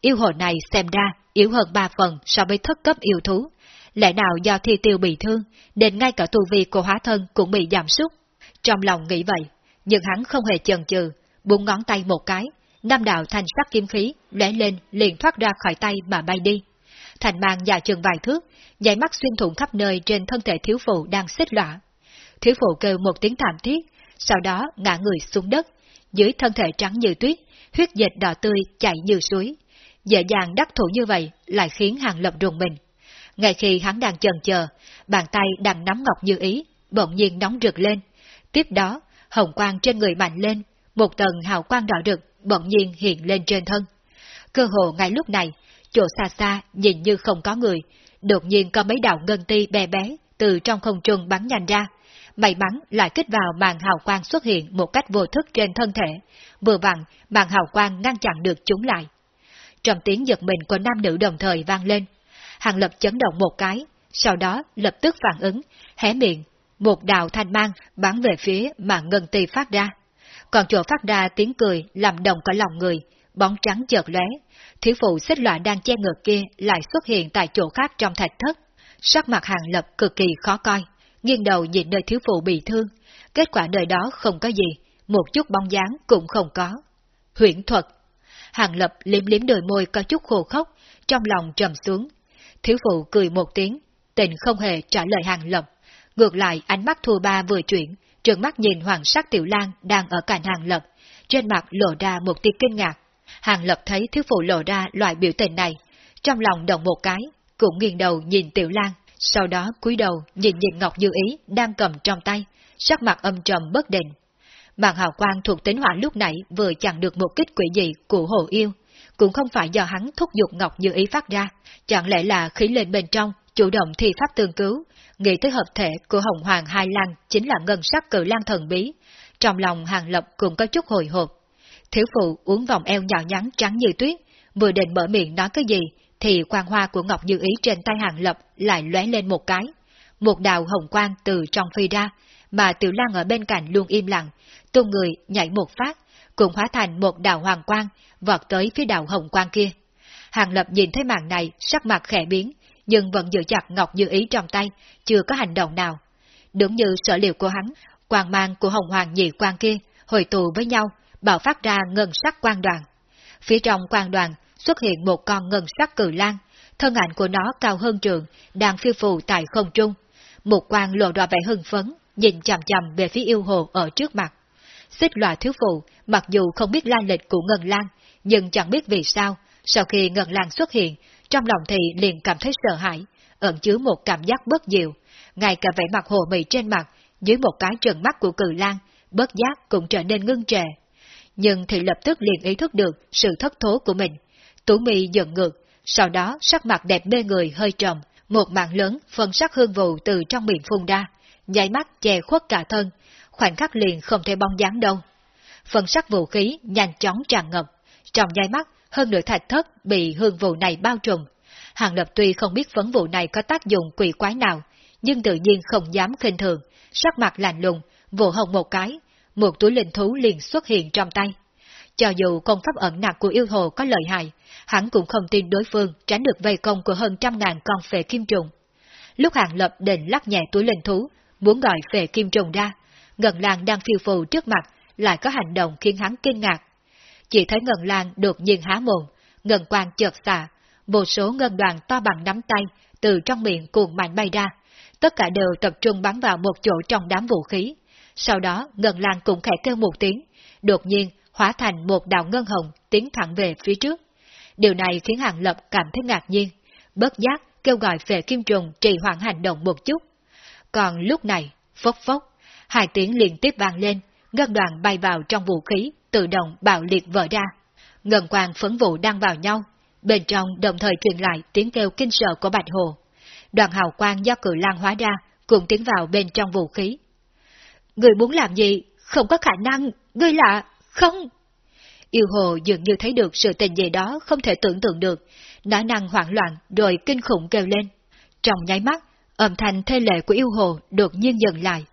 Yêu hồ này xem ra yếu hơn ba phần so với thất cấp yêu thú. Lẽ nào do thi tiêu bị thương, nên ngay cả tu vi của hóa thân cũng bị giảm sút. Trong lòng nghĩ vậy, nhưng hắn không hề chần chừ, buông ngón tay một cái, năm đạo thành sắc kim khí lóe lên liền thoát ra khỏi tay mà bay đi. Thành mang dài chừng vài thước, dày mắt xuyên thủng khắp nơi trên thân thể thiếu phụ đang xích lõa. Thiếu phụ kêu một tiếng thảm thiết, sau đó ngã người xuống đất, dưới thân thể trắng như tuyết, huyết dịch đỏ tươi chảy như suối. Dễ dàng đắc thủ như vậy lại khiến hàng lập rùng mình. Ngay khi hắn đang chần chờ, bàn tay đang nắm ngọc như ý, bỗng nhiên nóng rực lên. Tiếp đó, hồng quang trên người mạnh lên, một tầng hào quang đỏ rực bỗng nhiên hiện lên trên thân. Cơ hồ ngay lúc này, chỗ xa xa nhìn như không có người, đột nhiên có mấy đạo ngân ti bé bé từ trong không trung bắn nhanh ra. May mắn lại kích vào màn hào quang xuất hiện một cách vô thức trên thân thể, vừa vặn màn hào quang ngăn chặn được chúng lại. Trong tiếng giật mình của nam nữ đồng thời vang lên, hàng lập chấn động một cái, sau đó lập tức phản ứng, hé miệng, một đạo thanh mang bắn về phía mà ngân ti phát ra. Còn chỗ phát ra tiếng cười làm đồng cả lòng người, bóng trắng chợt lóe, thiếu phụ xích loại đang che ngược kia lại xuất hiện tại chỗ khác trong thạch thất. Sắc mặt hàng lập cực kỳ khó coi, nghiêng đầu nhìn nơi thiếu phụ bị thương, kết quả nơi đó không có gì, một chút bóng dáng cũng không có. Huyễn thuật Hàng lập liếm liếm đôi môi có chút khô khốc, trong lòng trầm xuống. Thiếu phụ cười một tiếng, tình không hề trả lời hàng lập. Ngược lại ánh mắt thua ba vừa chuyển, trợn mắt nhìn hoàng sắc tiểu lang đang ở cạnh hàng lập, trên mặt lộ ra một tia kinh ngạc. Hàng lập thấy thiếu phụ lộ ra loại biểu tình này, trong lòng động một cái, cũng nghiêng đầu nhìn tiểu lang. Sau đó cúi đầu nhìn nhìn Ngọc Như Ý đang cầm trong tay, sắc mặt âm trầm bất định. Màn hào quang thuộc tính hỏa lúc nãy vừa chặn được một kích quỷ dị của hồ yêu, cũng không phải do hắn thúc giục Ngọc Như Ý phát ra, chẳng lẽ là khí lên bên trong, chủ động thi pháp tương cứu, nghĩ tới hợp thể của Hồng Hoàng Hai Lan chính là ngân sắc cử lan thần bí, trong lòng Hàng Lập cũng có chút hồi hộp. Thiếu phụ uống vòng eo nhỏ nhắn trắng như tuyết, vừa định mở miệng nói cái gì, thì quang hoa của Ngọc Như Ý trên tay Hàng Lập lại lóe lên một cái. Một đạo hồng quang từ trong phi ra, mà Tiểu Lan ở bên cạnh luôn im lặng, tung người nhảy một phát, cũng hóa thành một đạo hoàng quang, vọt tới phía đạo hồng quang kia. Hàng Lập nhìn thấy màn này, sắc mặt khẽ biến, nhưng vẫn giữ chặt Ngọc Như Ý trong tay, chưa có hành động nào. Đúng như sở liệu của hắn, quang mang của Hồng Hoàng nhị quang kia hồi tụ với nhau, bạo phát ra ngân sắc quang đoàn. Phía trong quang đoàn xuất hiện một con ngân sắc cử lan, thân ảnh của nó cao hơn trường, đang phiêu phù tại không trung. Một quang lộ ra vẻ hưng phấn, nhìn chằm chằm về phía yêu hồ ở trước mặt. Xích loại thiếu phụ, mặc dù không biết lai lịch của Ngân Lan, nhưng chẳng biết vì sao, sau khi Ngân Lan xuất hiện, trong lòng thì liền cảm thấy sợ hãi, ẩn chứa một cảm giác bất diệu, ngay cả vẻ mặt hồ mị trên mặt, dưới một cái trần mắt của cử lan, bất giác cũng trở nên ngưng trệ. Nhưng thì lập tức liền ý thức được sự thất thố của mình. Tú mi giận ngược, sau đó sắc mặt đẹp mê người hơi trầm, một mạng lớn phân sắc hương vụ từ trong miệng phun ra, nháy mắt che khuất cả thân, khoảnh khắc liền không thể bong dáng đâu. Phần sắc vũ khí nhanh chóng tràn ngập, trong nháy mắt hơn nửa thạch thất bị hương vụ này bao trùm. Hàng Lập tuy không biết phấn vụ này có tác dụng quỷ quái nào, nhưng tự nhiên không dám khinh thường, sắc mặt lạnh lùng, vỗ hồng một cái, một túi linh thú liền xuất hiện trong tay. Cho dù công pháp ẩn nặc của yêu hồ có lợi hại, hắn cũng không tin đối phương tránh được vây công của hơn trăm ngàn con phệ kim trùng. Lúc Hàng Lập định lắc nhẹ túi linh thú, muốn gọi phệ kim trùng ra, ngần làng đang phiêu phù trước mặt, lại có hành động khiến hắn kinh ngạc. Chỉ thấy Ngân Lan đột nhiên há mồm, ngân quang chợt xạ, vô số ngân đoàn to bằng nắm tay từ trong miệng cuồng mạnh bay ra, tất cả đều tập trung bắn vào một chỗ trong đám vũ khí. Sau đó Ngân Lan cũng khẽ kêu một tiếng, đột nhiên hóa thành một đạo ngân hồng tiến thẳng về phía trước. Điều này khiến Hàng Lập cảm thấy ngạc nhiên, bất giác kêu gọi về kim trùng trì hoãn hành động một chút. Còn lúc này, phốc phốc, hai tiếng liên tiếp vang lên, ngân đoàn bay vào trong vũ khí, tự động bạo liệt vỡ ra. ngân quang phấn vụ đang vào nhau, bên trong đồng thời truyền lại tiếng kêu kinh sợ của Bạch Hồ. Đoàn hào quang do cử lan hóa ra cũng tiến vào bên trong vũ khí. Người muốn làm gì? Không có khả năng, ngươi lạ, không. Yêu hồ dường như thấy được sự tình gì đó không thể tưởng tượng được, đã năng hoảng loạn rồi kinh khủng kêu lên. Trong nháy mắt, âm thanh thê lệ của yêu hồ đột nhiên dừng lại.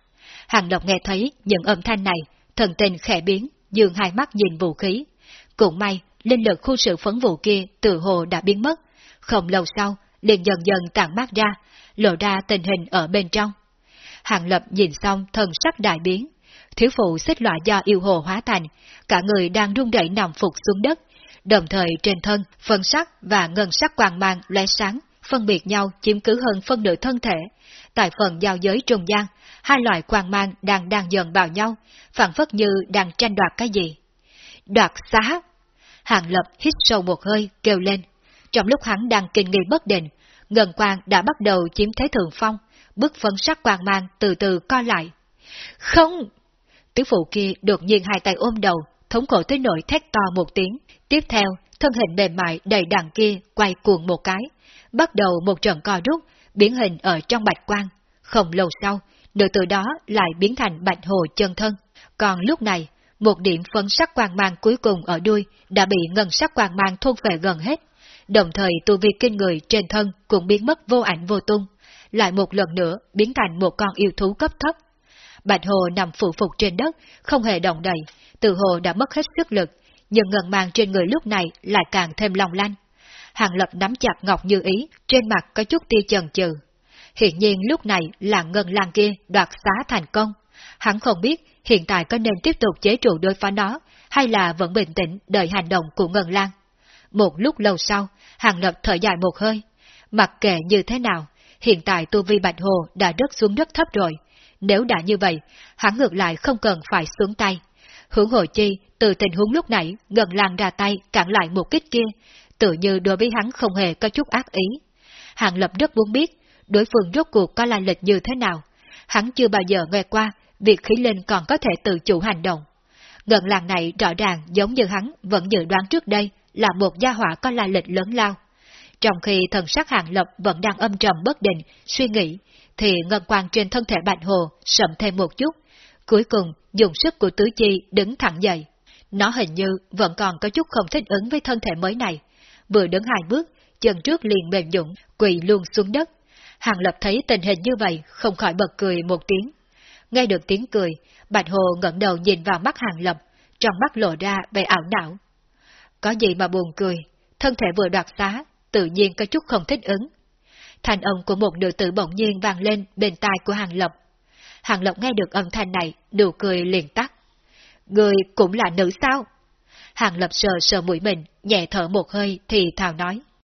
Hàng Lộc nghe thấy những âm thanh này, thần tình khẽ biến, dường hai mắt nhìn vũ khí. Cũng may, linh lực khu sự phấn vụ kia từ hồ đã biến mất. Không lâu sau, liền dần dần tản mát ra, lộ ra tình hình ở bên trong. Hàng Lập nhìn xong thần sắc đại biến. Thiếu phụ xích loại do yêu hồ hóa thành, cả người đang rung đẩy nằm phục xuống đất, đồng thời trên thân, phân sắc và ngân sắc quang mang lóe sáng, phân biệt nhau chiếm cứ hơn phân nửa thân thể. Tại phần giao giới trung gian, hai loại quang mang đang đang dần vào nhau, phản phất như đang tranh đoạt cái gì. Đoạt xá! Hàng Lập hít sâu một hơi, kêu lên. Trong lúc hắn đang kinh nghi bất định, ngân quang đã bắt đầu chiếm thế thượng phong, bức phân sắc quang mang từ từ co lại. Không! Tứ phụ kia đột nhiên hai tay ôm đầu, thống cổ tới nỗi thét to một tiếng. Tiếp theo, thân hình mềm mại đầy đàn kia quay cuồng một cái, bắt đầu một trận co rút, biến hình ở trong bạch quang. Không lâu sau, nữ từ đó lại biến thành bạch hồ chân thân. Còn lúc này, một điểm phấn sắc quang mang cuối cùng ở đuôi đã bị ngân sắc quang mang thôn về gần hết. Đồng thời tu vi kinh người trên thân cũng biến mất vô ảnh vô tung, lại một lần nữa biến thành một con yêu thú cấp thấp. Bạch hồ nằm phụ phục trên đất, không hề động đậy, từ hồ đã mất hết sức lực, nhưng ngân mang trên người lúc này lại càng thêm lòng lanh. Hàng Lập nắm chặt Ngọc Như Ý, trên mặt có chút tia chần chừ. Hiện nhiên lúc này là ngân lan kia đoạt xá thành công. Hắn không biết hiện tại có nên tiếp tục chế trụ đối phó nó, hay là vẫn bình tĩnh đợi hành động của ngân lan. Một lúc lâu sau, Hàng Lập thở dài một hơi. Mặc kệ như thế nào, hiện tại tu vi Bạch Hồ đã rớt xuống rất thấp rồi. Nếu đã như vậy, hắn ngược lại không cần phải xuống tay. Hướng hồi chi, từ tình huống lúc nãy, ngân lan ra tay cản lại một kích kia, tự như đối với hắn không hề có chút ác ý. Hàng Lập rất muốn biết, đối phương rốt cuộc có lai lịch như thế nào. Hắn chưa bao giờ nghe qua việc khí linh còn có thể tự chủ hành động. Ngân làng này rõ ràng giống như hắn vẫn dự đoán trước đây là một gia hỏa có lai lịch lớn lao. Trong khi thần sắc hàng lập vẫn đang âm trầm bất định, suy nghĩ, thì ngân quang trên thân thể bạch hồ sậm thêm một chút. Cuối cùng, dùng sức của tứ chi đứng thẳng dậy. Nó hình như vẫn còn có chút không thích ứng với thân thể mới này. Vừa đứng hai bước, chân trước liền mềm nhũng, quỳ luôn xuống đất. Hàng lập thấy tình hình như vậy, không khỏi bật cười một tiếng. Nghe được tiếng cười, Bạch Hồ ngẩng đầu nhìn vào mắt Hàng Lập, trong mắt lộ ra vẻ ảo não. Có gì mà buồn cười, thân thể vừa đoạt xá, tự nhiên có chút không thích ứng. Thành âm của một nữ tử bỗng nhiên vang lên bên tai của Hàng Lập. Hàng Lập nghe được âm thanh này, nụ cười liền tắt. Người cũng là nữ sao? Hàng Lập sờ sờ mũi mình, nhẹ thở một hơi thì thào nói.